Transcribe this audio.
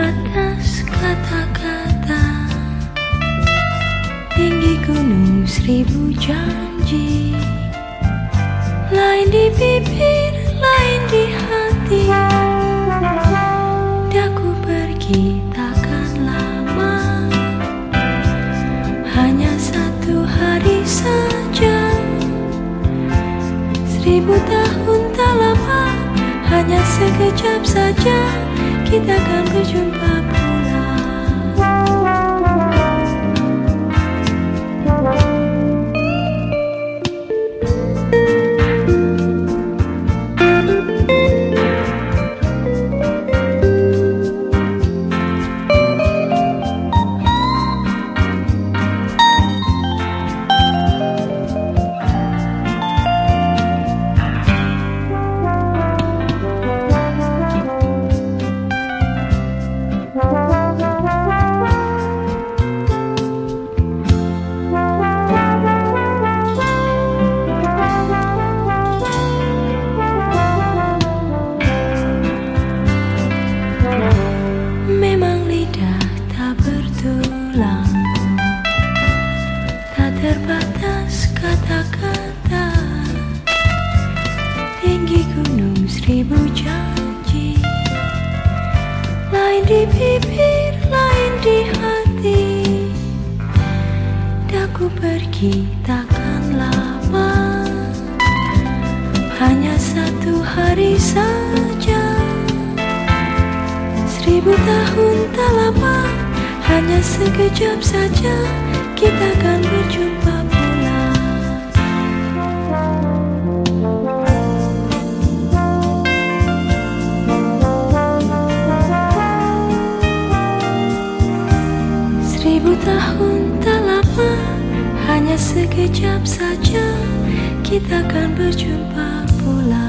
Sebatas kata-kata. Tinggi gunung seribu janji. Lain di bibir, lain di hati. Daku pergi takkan lama. Hanya satu hari saja. Seribu tahun hanya sekejap saja. Kita akan berjumpa terbatas kata-kata. Tinggi gunung seribu janji. Lain di bibir, lain di hati. Daku pergi takkan lama. Hanya satu hari saja. Seribu tahun tak lama. Hanya sekejap saja kita akan berjumpa pula. Seribu tahun tak lama Hanya sekejap saja Kita akan berjumpa pula